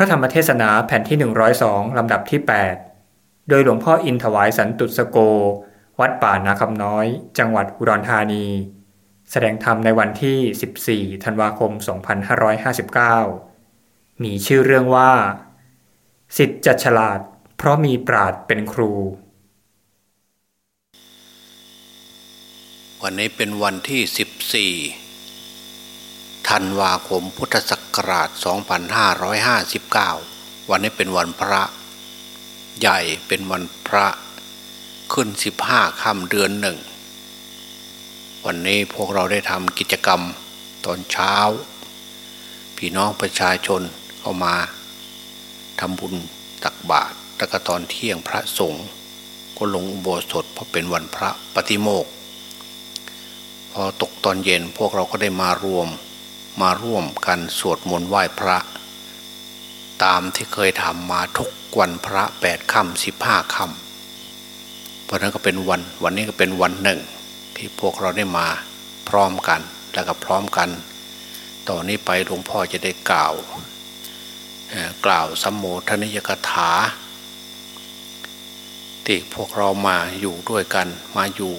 ระธรรมเทศนาแผ่นที่ 102 ลำดับที่ 8 โดยหลวงพ่ออินถวายสันตุสโก วัดป่านาคำน้อย จังหวัดอุดรธานี แสดงธรรมในวันที่ 14 ธันวาคม 2559 มีชื่อเรื่องว่า สิทธิ์จัดฉลาด เพราะมีปราดเป็นครู วันนี้เป็นวันที่ 14 ธันวาคมพุทธศักราช 2559 วันนี้เป็นวันพระ ใหญ่เป็นวันพระขึ้น 15ค่ำเดือนหนึ่ง วันนี้พวกเราได้ทำกิจกรรมตอนเช้า พี่น้องประชาชนเข้ามาทำบุญตักบาตรตะกตอนเที่ยงพระสงฆ์ก็ลงอุโบสถเพราะเป็นวันพระปฏิโมกพอตกตอนเย็นพวกเราก็ได้มารวม มาร่วมกันสวดมนต์ไหว้พระ ตามที่เคยทำมาทุกวันพระแปดค่ำสิบห้าค่ำเพราะนั้นก็เป็นวันวันนี้ก็เป็นวันหนึ่ง ที่พวกเราได้มาพร้อมกันแล้วก็พร้อมกันต่อนนี้ไปหลวงพ่อจะได้กล่าวกล่าวสัมโมทนิยกถาที่พวกเรามาอยู่ด้วยกันมาอยู่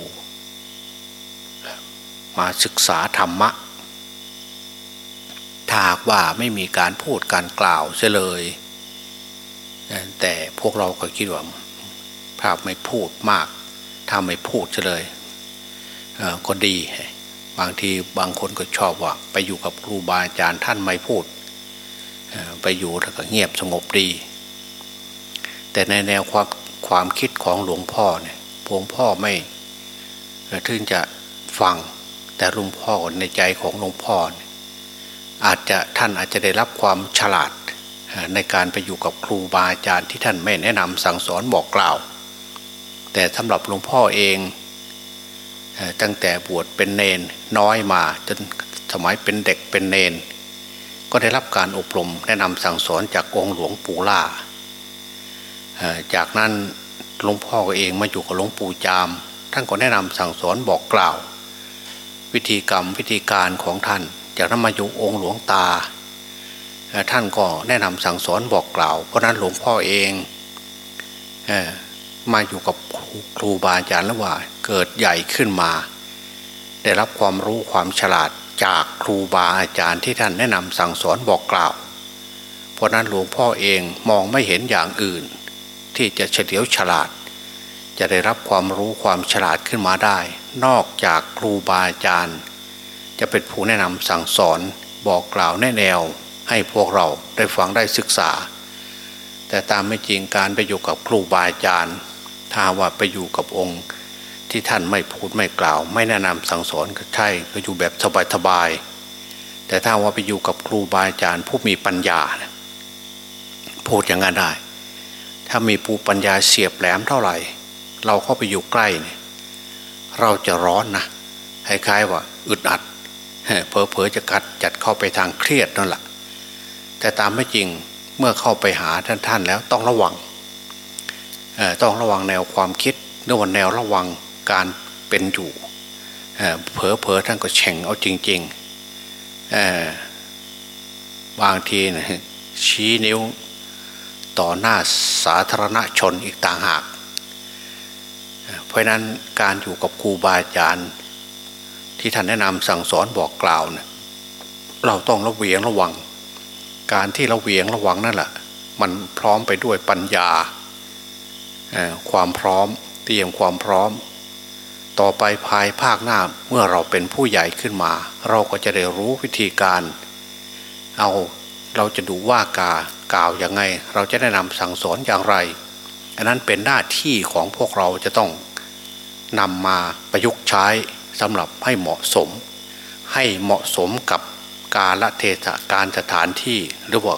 มาศึกษาธรรมะ ถ้าว่าไม่มีการพูดการกล่าวเสียเลย แต่พวกเราก็คิดว่าภาพไม่พูดมาก ถ้าไม่พูดเสียเลยก็ดี บางทีบางคนก็ชอบว่า ไปอยู่กับครูบาอาจารย์ท่านไม่พูด ไปอยู่แล้วก็เงียบสงบดี แต่ในแนวความความคิดของหลวงพ่อเนี่ยหลวงพ่อไม่ถึงจะฟังแต่หลวงพ่อในใจของหลวงพ่อเนี่ย อาจจะท่านอาจจะได้รับความฉลาดในการไปอยู่กับครูบาอาจารย์ที่ท่านไม่แนะนำสั่งสอนบอกกล่าว แต่สำหรับหลวงพ่อเองตั้งแต่บวชเป็นเนนน้อยมาจนสมัยเป็นเด็กเป็นเนน ก็ได้รับการอบรมแนะนำสั่งสอนจากองค์หลวงปู่ล่า จากนั้นหลวงพ่อเองมาอยู่กับหลวงปู่จาม ท่านก็แนะนำสั่งสอนบอกกล่าว วิธีกรรมวิธีการของท่าน จากนั้นมาอยู่องค์หลวงตา ท่านก็แนะนำสั่งสอนบอกกล่าว เพราะนั้นหลวงพ่อเองมาอยู่กับครูบาอาจารย์แล้วว่าเกิดใหญ่ขึ้นมา ได้รับความรู้ความฉลาดจากครูบาอาจารย์ที่ท่านแนะนำสั่งสอนบอกกล่าว เพราะนั้นหลวงพ่อเองมองไม่เห็นอย่างอื่น ที่จะเฉลียวฉลาด จะได้รับความรู้ความฉลาดขึ้นมาได้ นอกจากครูบาอาจารย์ จะเป็นผู้แนะนำสั่งสอนบอกกล่าวแนะแนวให้พวกเราได้ฟังได้ศึกษา แต่ตามไม่จริงการไปอยู่กับครูบาอาจารย์ ถ้าว่าไปอยู่กับองค์ที่ท่านไม่พูดไม่กล่าว ไม่แนะนำสั่งสอนก็ใช่ก็อยู่แบบสบายๆแต่ถ้าว่าไปอยู่กับครูบาอาจารย์ ผู้มีปัญญา พูดอย่างนั้นได้ ถ้ามีผู้ปัญญาเสียบแหลมเท่าไหร่ เราเข้าไปอยู่ใกล้เนี่ยเราจะร้อนนะคล้ายๆว่าอึดอัด เพอเพอจะกัดจัดเข้าไปทางเครียดนั่นแหละแต่ตามไม่จริงเมื่อเข้าไปหาท่านท่านแล้วต้องระวังต้องระวังแนวความคิดเรื่อวันแนวระวังการเป็นอยู่เผลอเผลอท่านก็แฉ่งเอาจริงๆบางทีนะชี้นิ้วต่อหน้าสาธารณชนอีกต่างหาก เพราะนั้นการอยู่กับครูบาอาจารย์ ที่ท่านแนะนำสั่งสอนบอกกล่าวเนะเราต้องระเวียงระวัง การที่เราเวียงระวังนั่นแหละมันพร้อมไปด้วยปัญญา ความพร้อมเตรียมความพร้อม ต่อไปภายภาคหน้าเมื่อเราเป็นผู้ใหญ่ขึ้นมา เราก็จะได้รู้วิธีการ เอาเราจะดูว่ากากล่าวยังไง เราจะแนะนำสั่งสอนอย่างไร อันนั้นเป็นหน้าที่ของพวกเราจะต้องนำมาประยุกต์ใช้ สำหรับให้เหมาะสม ให้เหมาะสมกับกาลเทศการสถานที่หรือว่า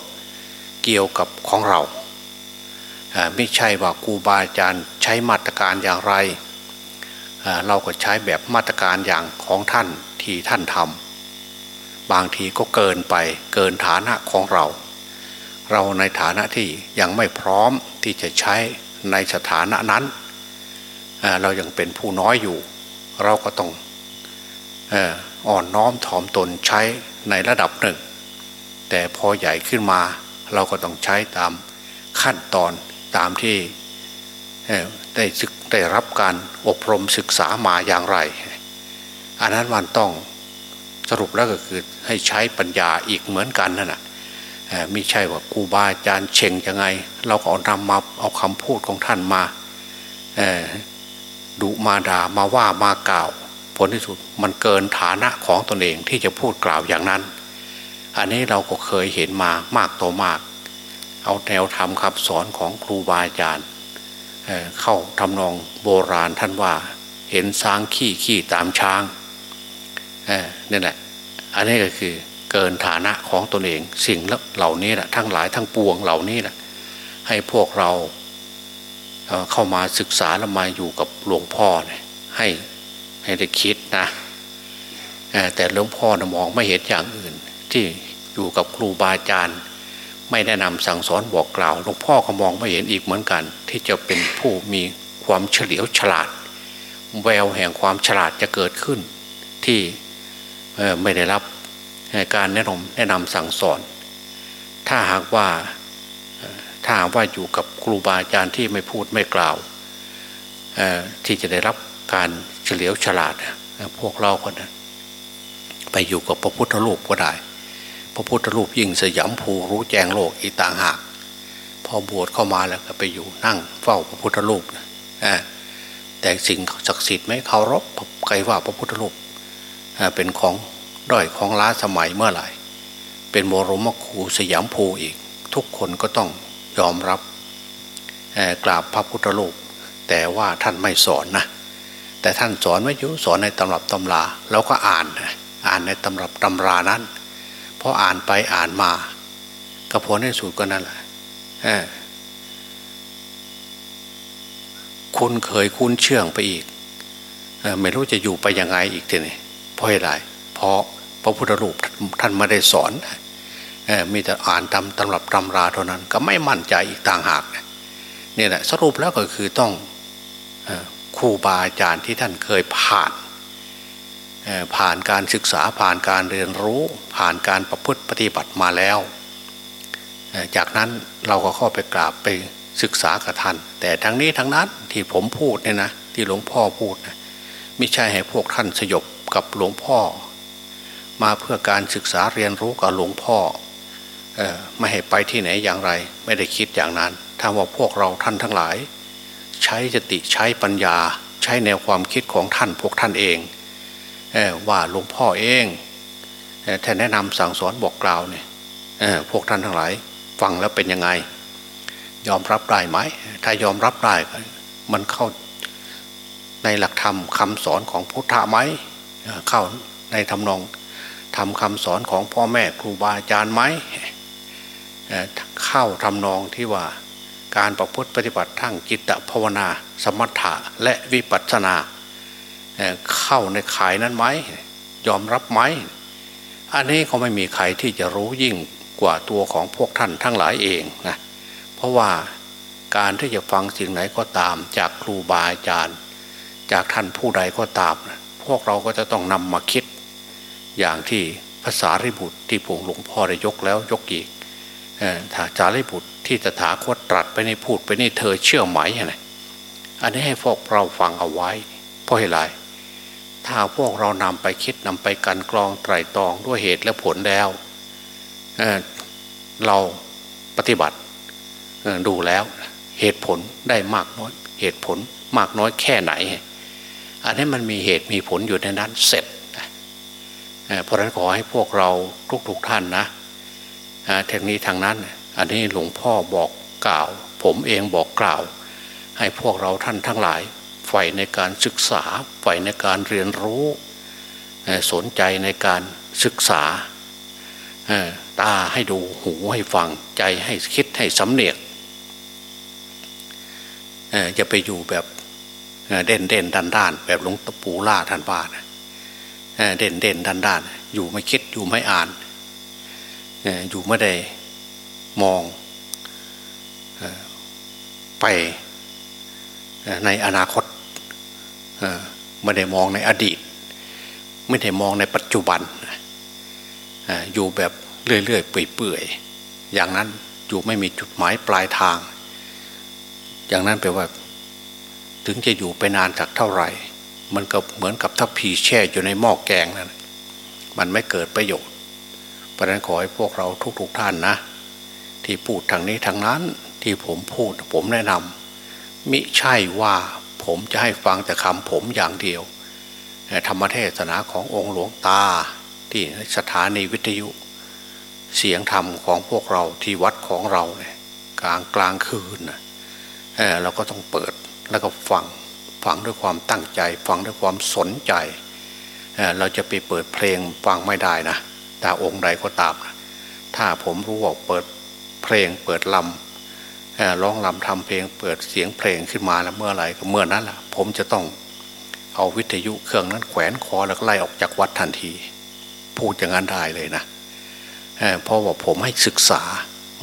เกี่ยวกับของเราไม่ใช่ว่าครูบาอาจารย์ใช้มาตรการอย่างไร เราก็ใช้แบบมาตรการอย่างของท่านที่ท่านทำบางทีก็เกินไปเกินฐานะของเรา เราในฐานะที่ยังไม่พร้อมที่จะใช้ในสถานะนั้น เรายัางเป็นผู้น้อยอยู่ เราก็ต้องอ่อนน้อมถ่อมตนใช้ในระดับหนึ่ง แต่พอใหญ่ขึ้นมาเราก็ต้องใช้ตามขั้นตอนตามที่ได้ศึกได้รับการอบรมศึกษามาอย่างไร อันนั้นมันต้องสรุปแล้วก็คือให้ใช้ปัญญาอีกเหมือนกันนั่นแหะไม่ใช่ว่าครูบาอาจารย์เชงยังไง เราก็เอานำมาเอาคำพูดของท่านมา ดุมาด่ามาว่ามากล่าว ผลที่สุดมันเกินฐานะของตนเองที่จะพูดกล่าวอย่างนั้น อันนี้เราก็เคยเห็นมามากต่อมาก เอาแนวธรรมคำสอนของครูบาอาจารย์เเข้าทำนองโบราณท่านว่า เห็นช้างขี้ขี้ตามช้างนี่แหละอันนี้ก็คือเกินฐานะของตนเองสิ่งเหล่านี้แหละทั้งหลายทั้งปวงเหล่านี้แหละให้พวกเรา เข้ามาศึกษาแล้วมาอยู่กับหลวงพ่อเนี่ยให้ให้ได้คิดนะแต่หลวงพ่อนะมองไม่เห็นอย่างอื่น ที่อยู่กับครูบาอาจารย์ ไม่แนะนำสั่งสอนบอกกล่าวหลวงพ่อก็มองไม่เห็นอีกเหมือนกัน ที่จะเป็นผู้มีความเฉลียวฉลาด แววแห่งความฉลาดจะเกิดขึ้น ที่ไม่ได้รับการแนะนำแนะนำสั่งสอน ถ้าหากว่า ถ้าว่าอยู่กับครูบาอาจารย์ที่ไม่พูดไม่กล่าวที่จะได้รับการเฉลียวฉลาดพวกเราคนนั้นไปอยู่กับพระพุทธรูปก็ได้ พระพุทธรูปยิ่งสยามภูรู้แจ้งโลกอีต่างหาก พอบวชเข้ามาแล้วก็ไปอยู่นั่งเฝ้าพระพุทธรูปแต่สิ่งศักดิ์สิทธิ์ไม่เคารพใครว่าพระพุทธรูปเป็นของด้อยของล้าสมัยเมื่อไหร่ เป็นโมรมคูสยามภูอีก ทุกคนก็ต้อง ยอมรับกราบพระพุทธรูปแต่ว่าท่านไม่สอนนะแต่ท่านสอนไว้อยู่สอนในตำรับตำราเราก็อ่านอ่านในตำรับตำรานั้นพออ่านไปอ่านมา ก็ผลในสุดก็นั่นแหละคุณเคยคุ้นเชื่องไปอีกไม่รู้จะอยู่ไปยังไงอีกทีนี่เพราะอะไรเพราะพระพุทธรูปท่านไม่ได้สอน มีแต่อ่านตำตำรับตำราเท่านั้น ก็ไม่มั่นใจอีกต่างหากนี่แหละสรุปแล้วก็คือต้องครูบาอาจารย์ที่ท่านเคยผ่าน ผ่านการศึกษาผ่านการเรียนรู้ผ่านการประพฤติปฏิบัติมาแล้ว จากนั้นเราก็เข้าไปกราบไปศึกษากับท่าน แต่ทั้งนี้ทั้งนั้นที่ผมพูดเนี่ยนะที่หลวงพ่อพูดนะไม่ใช่ให้พวกท่านสยบกับหลวงพ่อ มาเพื่อการศึกษาเรียนรู้กับหลวงพ่อออ ไม่ให้ไปที่ไหนอย่างไร ไม่ได้คิดอย่างนั้น ถ้าว่าพวกเราท่านทั้งหลาย ใช้สติใช้ปัญญา ใช้แนวความคิดของท่านพวกท่านเองเอว่าหลวงพ่อเองท่านแนะนำสั่งสอนบอกกล่าวเนี่ยพวกท่านทั้งหลาย ฟังแล้วเป็นยังไง ยอมรับได้ไหม ถ้ายอมรับได้มันเข้าในหลักธรรมคำสอนของพุทธะไหมเข้าในทำนองทำคำสอนของพ่อแม่ครูบาอาจารย์ไหม เข้าทำนองที่ว่าการประพฤติปฏิบัติทั้งจิตภาวนา สมถะและวิปัสสนา เข้าในขายนั้นไหมยอมรับไหมอันนี้เขาไม่มีใครที่จะรู้ยิ่งกว่าตัวของพวกท่านทั้งหลายเองนะเพราะว่าการที่จะฟังสิ่งไหนก็ตาม จากครูบาอาจารย์ จากท่านผู้ใดก็ตามพวกเราก็จะต้องนำมาคิด อย่างที่ภาษาริบุตรที่ผงหลวงพ่อได้ยกแล้วยกอีก จาริบุตรที่ตถาคตตรัสไปในพูดไปในเธอเชื่อไหมอะไรอันนี้ให้พวกเราฟังเอาไว้ เพราะเหตุไรถ้าพวกเรานำไปคิดนำไปกันกรองไตรตรองด้วยเหตุและผลแล้วเเราปฏิบัติดูแล้วเหตุผลได้มากน้อย เหตุผลมากน้อยแค่ไหน อันนี้มันมีเหตุมีผลอยู่ในนั้นเสร็จเพราะฉะนั้นขอให้พวกเราทุกๆท่านนะ ทางนี้ทางนั้น อันนี้หลวงพ่อบอกกล่าว ผมเองบอกกล่าว ให้พวกเราท่านทั้งหลายใฝ่ในการศึกษาใฝ่ในการเรียนรู้สนใจในการศึกษาตาให้ดูหูให้ฟังใจให้คิดให้สำเนียกจะไปอยู่แบบเด่นเด่นดันด้านแบบหลวงตะปูล่าท่านบ้านเด่นเด่นดันด้านอยู่ไม่คิดอยู่ไม่อ่าน อยู่ไม่ได้มองไปในอนาคตไม่ได้มองในอดีต ไม่ได้มองในปัจจุบันอยู่แบบเรื่อยๆเปื่อยๆอย่างนั้นอยู่ไม่มีจุดหมายปลายทาง อย่างนั้นแปลว่า ถึงจะอยู่ไปนานจากเท่าไหร่ มันก็เหมือนกับถ้าผีแช่อยู่ในหม้อแกงนั่นมันไม่เกิดประโยชน์ เพราะนั้นขอให้พวกเราทุกๆทท่านนะ ที่พูดทางนี้ทางนั้นที่ผมพูดผมแนะนำมิใช่ว่าผมจะให้ฟังแต่คำผมอย่างเดียว ธรรมเทศนาขององค์หลวงตาที่สถานีวิทยุ เสียงธรรมของพวกเราที่วัดของเราเนี่ยกลางกลางคืนเเราก็ต้องเปิดแล้วก็ฟังฟังด้วยความตั้งใจ ฟังด้วยความสนใจเเราจะไปเปิดเพลงฟังไม่ได้นะ ต่องค์ใดก็ตามนะถ้าผมรู้ว่าเปิดเพลงเปิดลำร้องลำทำเพลง เปิดเสียงเพลงขึ้นมาแล้วเมื่อไรก็เมื่อนั้นแหละผมจะต้องเอาวิทยุเครื่องนั้นแขวนคอแล้วไล่ออกจากวัดทันที พูดอย่างนั้นได้เลยนะเพราะว่าผมให้ศึกษา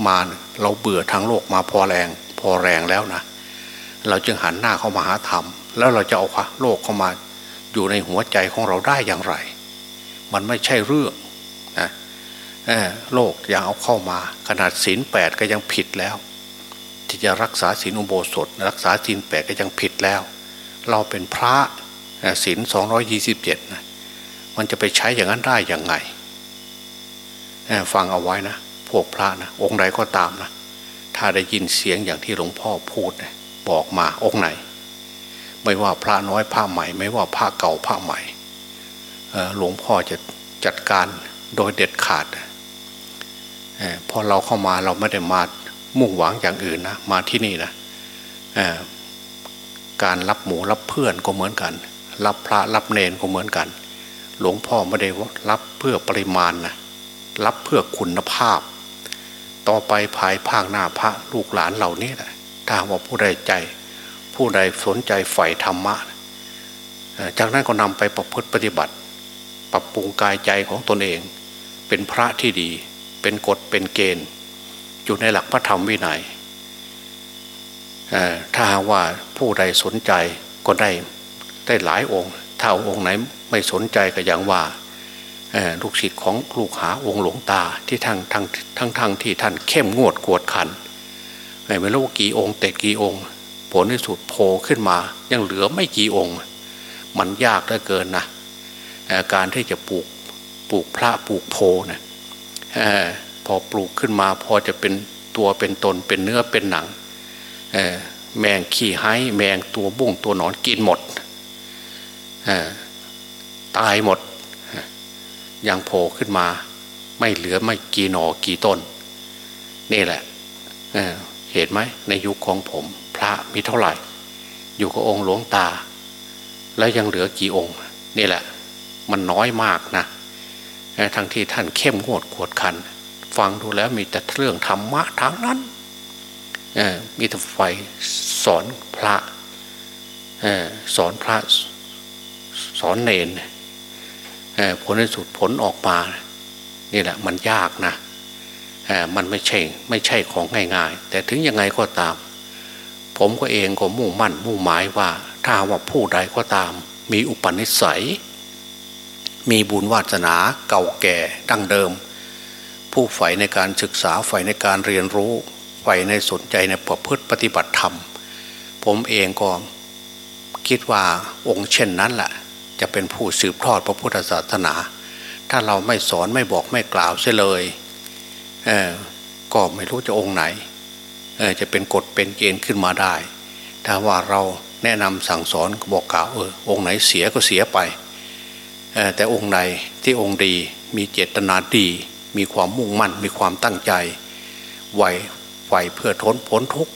มาเราเบื่อทั้งโลกมาพอแรง พอแรงแล้วนะเราจึงหันหน้าเข้ามาหาธรรม แล้วเราจะเอาโลกเข้ามาอยู่ในหัวใจของเราได้อย่างไร มันไม่ใช่เรื่อง โลกยังเอาเข้ามา ขนาดศีลแปดก็ยังผิดแล้ว ที่จะรักษาศีลอุโบสถ รักษาศีลแปดก็ยังผิดแล้ว เราเป็นพระศีลสองร้อยี่สิบเจ็ดนะมันจะไปใช้อย่างนั้นได้ยังไงฟังเอาไว้นะพวกพระนะองค์ใดก็ตามนะถ้าได้ยินเสียงอย่างที่หลวงพ่อพูดนะบอกมาองค์ไหน ไม่ว่าพระน้อยพระใหม่ ไม่ว่าพระเก่าพระใหม่หลวงพ่อจะจัดการโดยเด็ดขาด พอเราเข้ามาเราไม่ได้มามุ่งหวังอย่างอื่นนะมาที่นี่นะการรับหมูรับเพื่อนก็เหมือนกัน รับพระรับเนนก็เหมือนกัน หลวงพ่อไม่ได้รับเพื่อปริมาณนะรับเพื่อคุณภาพ ต่อไปภายภาคหน้าพระลูกหลานเหล่านี้แหละถ้าว่าผู้ใดใจ ผู้ใดสนใจใฝ่ธรรมะ จากนั้นก็นำไปประพฤติปฏิบัติ ปรับปรุงกายใจของตนเอง เป็นพระที่ดี เป็นกฎเป็นเกณฑ์ อยู่ในหลักพระธรรมวินัยถ้าว่าผู้ใดสนใจก็ได้ได้หลายองค์ ถ้าองค์ไหนไม่สนใจก็อย่างว่าลูกศิษย์ของลูกหาองค์หลวงตาที่ทั้งทั้งทั้งทั้งที่ท่านเข้มงวดกวดขันไม่รู้กี่องค์แต่กี่องค์ ผลที่สุดโผล่ขึ้นมา ยังเหลือไม่กี่องค์ มันยากเหลือเกินนะการที่จะปลูกปลูกพระปลูกโพนะ พอปลูกขึ้นมาพอจะเป็นตัวเป็นตนเป็นเนื้อเป็นหนังแมงขี้ไห้แมงตัวบุ้งตัวหนอนกินหมดตายหมดยังโผล่ขึ้นมา ไม่เหลือไม่กี่หนอกี่ต้น นี่แหละเเห็นไหมในยุคของผม พระมีเท่าไหร่ อยู่กับองค์หลวงตา แล้วยังเหลือกี่องค์ นี่แหละ มันน้อยมากนะ ทั้งที่ท่านเข้มงวดขวดขัน ฟังดูแล้วมีแต่เรื่องธรรมะทั้งนั้นมีแต่ไฟสอนพระสอนพระสอนเนนผลในสุดผลออกมานี่แหละมันยากนะมันไม่ใช่ไม่ใช่ของง่ายๆ แต่ถึงยังไงก็ตาม ผมก็เองก็มุ่งมั่นมุ่งหมายว่า ถ้าว่าผู้ใดก็ตาม มีอุปนิสัย มีบุญวาสนาเก่าแก่ดั้งเดิม ผู้ใฝ่ในการศึกษาใฝ่ในการเรียนรู้ใฝ่ในสนใจในประพฤติปฏิบัติธรรม ผมเองก็คิดว่าองค์เช่นนั้นแหละจะเป็นผู้สืบทอดพระพุทธศาสนา ถ้าเราไม่สอนไม่บอกไม่กล่าวเสียเลยเก็ไม่รู้จะองค์ไหน จะเป็นกฎเป็นเกณฑ์ขึ้นมาได้ ถ้าว่าเราแนะนำสั่งสอนบอกกล่าวเออองค์ไหนเสียก็เสียไป แต่องค์ใดที่องค์ดีมีเจตนาดี มีความมุ่งมั่น มีความตั้งใจไหวไหวเพื่อทนพ้นทุกข์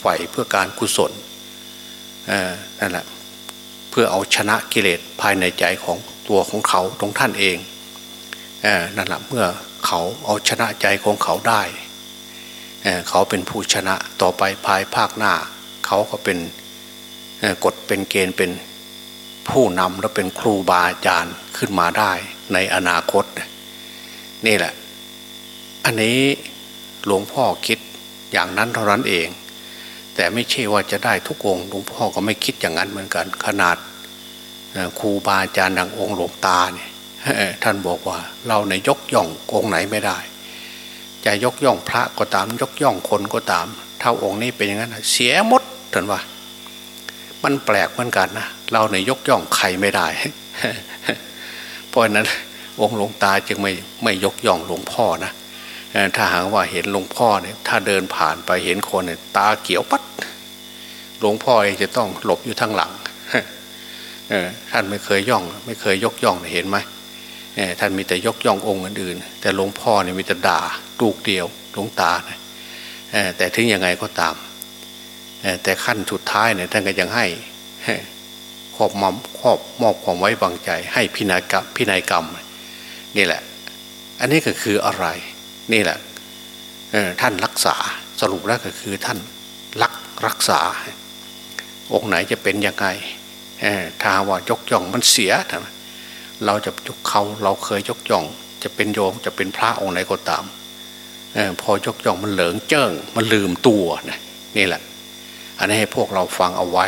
ไหวเพื่อการกุศลนั่นแหละเพื่อเอาชนะกิเลสภายในใจของตัวของเขาตรงท่านเองเอนั่นแหละเมื่อเขาเอาชนะใจของเขาได้เเขาเป็นผู้ชนะต่อไปภายภาคหน้า เขาก็เป็นกฎเป็นเกณฑ์เป็น ผู้นำและเป็นครูบาอาจารย์ขึ้นมาได้ในอนาคต นี่แหละ อันนี้หลวงพ่อคิดอย่างนั้นเท่านั้นเอง แต่ไม่ใช่ว่าจะได้ทุกองหลวงพ่อก็ไม่คิดอย่างนั้นเหมือนกัน ขนาดครูบาอาจารย์ดังองค์หลวงตาเนี่ยท่านบอกว่า เราในยกย่ององค์ไหนไม่ได้ จะยกย่องพระก็ตามยกย่องคนก็ตาม เท่าองค์นี้เป็นอย่างนั้นเสียหมดถึงว่า มันแปลกเหมือนกันนะเราเนี่ยยกย่องใครไม่ได้ เพราะนั้นองค์หลวงตาจึงไม่ไม่ยกย่องหลวงพ่อนะถ้าหากว่าเห็นหลวงพ่อเนี่ย ถ้าเดินผ่านไปเห็นคนเนี่ยตาเขียวปัดหลวงพ่อเองจะต้องหลบอยู่ทางหลังท่านไม่เคยย่อง ไม่เคยยกย่องเห็นไหมท่านมีแต่ยกย่ององค์อื่นแต่หลวงพ่อเนี่ยมีแต่ด่าลูกเดียวหลวงตาแต่ถึงยังไงก็ตาม แต่ขั้นสุดท้ายเนี่ยท่านก็ยังให้ครอบมอมครอบมอบความไว้วางใจ ให้พินัยกรรมพินัยกรรมนี่แหละ อันนี้ก็คืออะไร นี่แหละท่านรักษาสรุปแล้วก็คือท่านรักรักษา องค์ไหนจะเป็นยังไงถ้าว่ายกย่องมันเสียเราจะยกเขาเราเคยยกย่อง จะเป็นโยมจะเป็นพระองค์ไหนก็ตามอพอยกย่องมันเหลิงเจิ้งมันลืมตัวนะนี่แหละ อันนี้ให้พวกเราฟังเอาไว้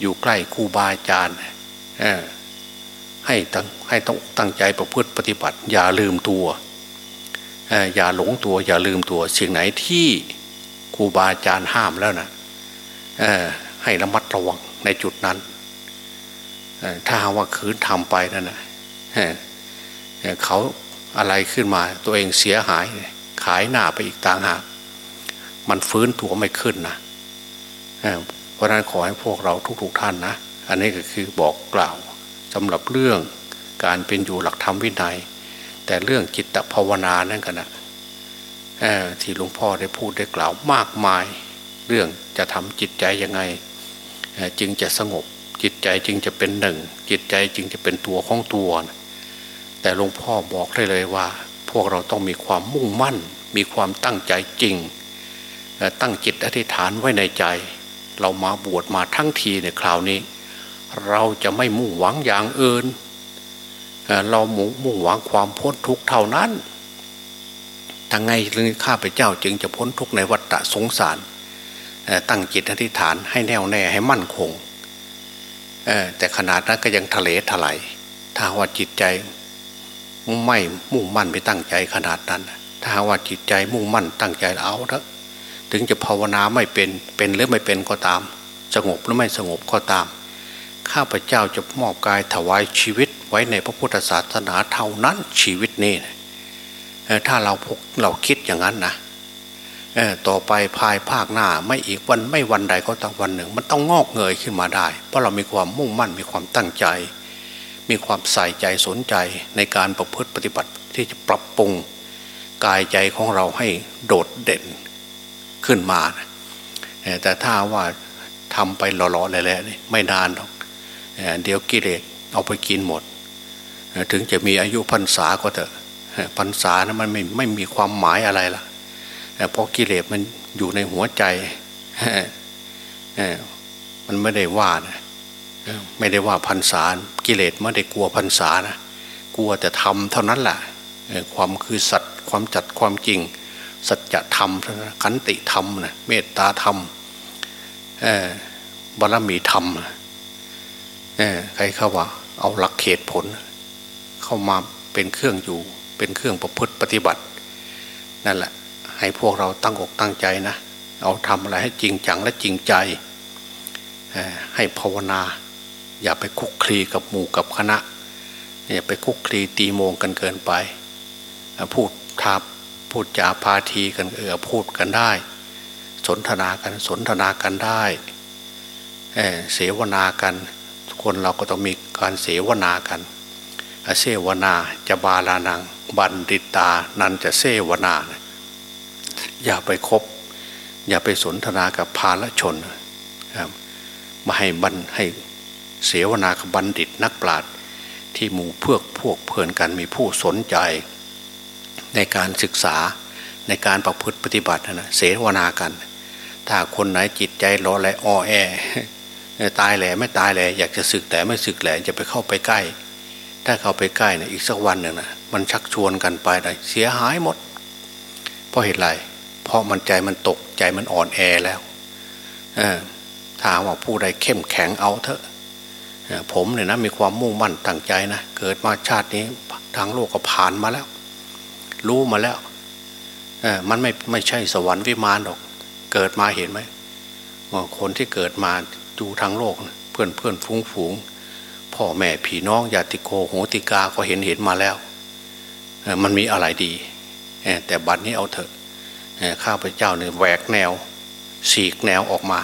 อยู่ใกล้ครูบาอาจารย์ให้ตั้งให้ต้องตั้งใจประพฤติปฏิบัติ อย่าลืมตัวอย่าหลงตัว อย่าลืมตัว สิ่งไหนที่ครูบาอาจารย์ห้ามแล้วนะให้ระมัดระวังในจุดนั้นถ้าว่าคืนทำไปนั่นนะเขาอะไรขึ้นมาตัวเองเสียหาย ขายหน้าไปอีกต่างหาก มันฟื้นตัวไม่ขึ้นนะ เพราะนั้นขอให้พวกเราทุกๆท่านนะ อันนี้ก็คือบอกกล่าวสำหรับเรื่องการเป็นอยู่หลักธรรมวินัย แต่เรื่องจิตภาวนานั่นกันนะที่หลวงพ่อได้พูดได้กล่าวมากมาย เรื่องจะทำจิตใจยังไง จึงจะสงบจิตใจจึงจะเป็นหนึ่ง จิตใจจึงจะเป็นตัวของตัวแต่หลวงพ่อบอกได้เลยว่า พวกเราต้องมีความมุ่งมั่น มีความตั้งใจจริง ตั้งจิตอธิษฐานไว้ในใจ เรามาบวชมาทั้งทีในคราวนี้ เราจะไม่มุ่งหวังอย่างอื่น เรามุ่งมุ่งหวังความพ้นทุกข์เท่านั้นทางไงเรื่องข้าพเจ้าจึงจะพ้นทุกข์ในวัฏสงสาร ตั้งจิตอธิษฐานให้แน่วแน่ให้มั่นคงแต่ขนาดนั้นก็ยังทะเลถลายถ้าว่าจิตใจไม่มุ่งมั่นไปตั้งใจขนาดนั้น ถ้าว่าจิตใจมุ่งมั่นตั้งใจเอาเถอะ ถึงจะภาวนาไม่เป็นเป็นหรือไม่เป็นก็ตาม สงบหรือไม่สงบก็ตาม ข้าพเจ้าจะมอบกายถวายชีวิตไว้ในพระพุทธศาสนาเท่านั้นชีวิตนี้ถ้าเราพกเราคิดอย่างนั้นนะต่อไปภายภาคหน้าไม่อีกวันไม่วันใดก็ต้องวันหนึ่ง มันต้องงอกเงยขึ้นมาได้ เพราะเรามีความมุ่งมั่นมีความตั้งใจ มีความใส่ใจสนใจในการประพฤติปฏิบัติที่จะปรับปรุงกายใจของเราให้โดดเด่น ขึ้นมาแต่ถ้าว่าทำไปหล่อๆแหละๆไม่นานหรอกเดี๋ยวกิเลสเอาไปกินหมด ถึงจะมีอายุพรรษาก็เถอะพรรษานะมันไม่ไม่มีความหมายอะไรล่ะเพราะกิเลสมันอยู่ในหัวใจมันไม่ได้ว่านะไม่ได้ว่าพันษากิเลสไม่ได้กลัวพันษานะกลัวแต่ทำเท่านั้นแหละความคือสัตว์ความจัดความจริง สัจธรรมขันติธรรมนะเมตตาธรรมบารมีธรรมใครเขาว่า เอาหลักเขตผล เข้ามาเป็นเครื่องอยู่ เป็นเครื่องประพฤติปฏิบัติ นั่นแหละ ให้พวกเราตั้งอกตั้งใจนะ เอาทำอะไรให้จริงจังและจริงใจ ให้ภาวนา อย่าไปคุกคลีกับหมู่กับคณะอย่าไปคุกคลีตีโมงกันเกินไป พูดทับ พูดจาพาทีกันเออพูดกันได้ สนทนากันสนทนากันได้เเสวนากัน คนเราก็ต้องมีการเสวนากันเสวนาจะบาลานัง บันดิตานันจะเสวนา อย่าไปคบ อย่าไปสนทนากับพาลชนมาให้บันให้เสวนากับบัณฑิตนักปราชญ์ที่หมู่เพื่อพวกเพื่อนกันมีผู้สนใจ ในการศึกษาในการประพฤติปฏิบัตินะเสวนากัน ถ้าคนไหนจิตใจรอแลอ้อแอตายแหล่ไม่ตายแหล่อยากจะศึกแต่ไม่ศึกแหล่จะไปเข้าไปใกล้ ถ้าเข้าไปใกล้นะอีกสักวันหนึ่งนะมันชักชวนกันไปนะเสียหายหมด เพราะเหตุไรเพราะมันใจมันตกใจมันอ่อนแอแล้วถ้าว่าผู้ใดเข้มแข็งเอาเถอะผมเนี่ยนะมีความมุ่งมั่นตั้งใจนะเกิดมาชาตินี้ทางโลกก็ผ่านมาแล้ว รู้มาแล้วมันไม่ไม่ใช่สวรรค์วิมานหรอก เกิดมาเห็นไหมคนที่เกิดมาดูทางโลก เพื่อนเพื่อนฟุ้งฝูงพ่อแม่พี่น้องญาติโกโหติกาก็เห็นเห็นมาแล้ว มันมีอะไรดี แต่บัดนี้เอาเถอะข้าพเจ้าเนี่ยแหวกแนวสีกแนวออกมา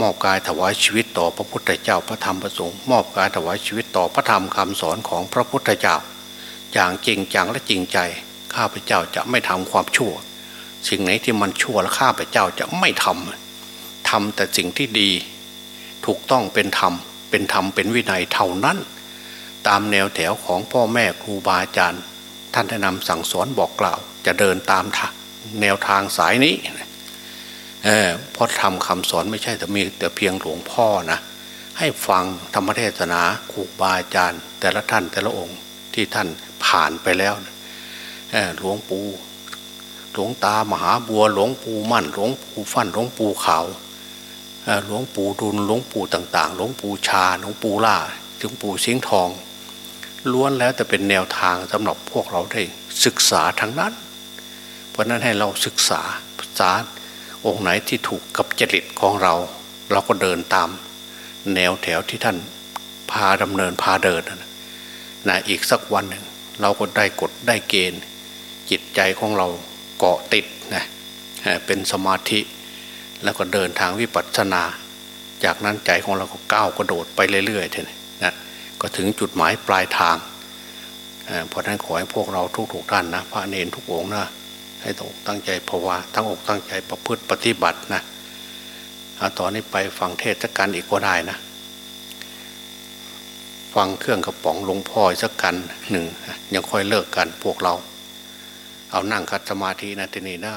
มอบกายถวายชีวิตต่อพระพุทธเจ้าพระธรรมพระสงฆ์มอบกายถวายชีวิตต่อพระธรรมคำสอนของพระพุทธเจ้า อย่างจริงจังและจริงใจ ข้าพเจ้าจะไม่ทำความชั่ว สิ่งไหนที่มันชั่วและข้าพเจ้าจะไม่ทำทำแต่สิ่งที่ดี ถูกต้องเป็นธรรมเป็นธรรมเป็นวินัยเท่านั้น ตามแนวแถวของพ่อแม่ครูบาอาจารย์ ท่านได้นำสั่งสอนบอกกล่าว จะเดินตามแนวทางสายนี้เออพราะทำคำสอนไม่ใช่แต่มีแต่เพียงหลวงพ่อนะให้ฟังธรรมเทศนาครูบาอาจารย์ แต่ละท่านแต่ละองค์ที่ท่าน ผ่านไปแล้วหลวงปู่หลวงตามหาบัวหลวงปู่มั่นหลวงปู่ฟั่นหลวงปู่ขาวหลวงปู่ดุลหลวงปู่ต่าง ๆ หลวงปู่ชาหลวงปู่ล่าหลวงปู่เสียงทอง ล้วนแล้วแต่เป็นแนวทางสำหรับพวกเราได้ศึกษาทั้งนั้น เพราะนั้นให้เราศึกษาภาษาองค์ไหนที่ถูกกับจริตของเรา เราก็เดินตาม แนวแถวที่ท่านพาดำเนินพาเดินนะอีกสักวันหนึ่ง เราก็ได้กฎได้เกณฑ์ จิตใจของเราเกาะติดนะเป็นสมาธิ แล้วก็เดินทางวิปัสสนา จากนั้นใจของเราก็ก้าวกระโดดไปเรื่อยๆเท่นี่นะก็ถึงจุดหมายปลายทางเพราะนั้นขอให้พวกเราทุกๆท่านนะพระเนรทุกองนะให้ต้องตั้งใจภาวาทั้งอกตั้งใจประพฤติปฏิบัตินะตอนนี้ไปฟังเทศกันอีกก็ได้นะ ฟังเครื่องกระป๋องหลวงพ่อสักกันหนึ่งยังค่อยเลิกกันพวกเรา เอานั่งคัดสมาธินะทีนี้นะ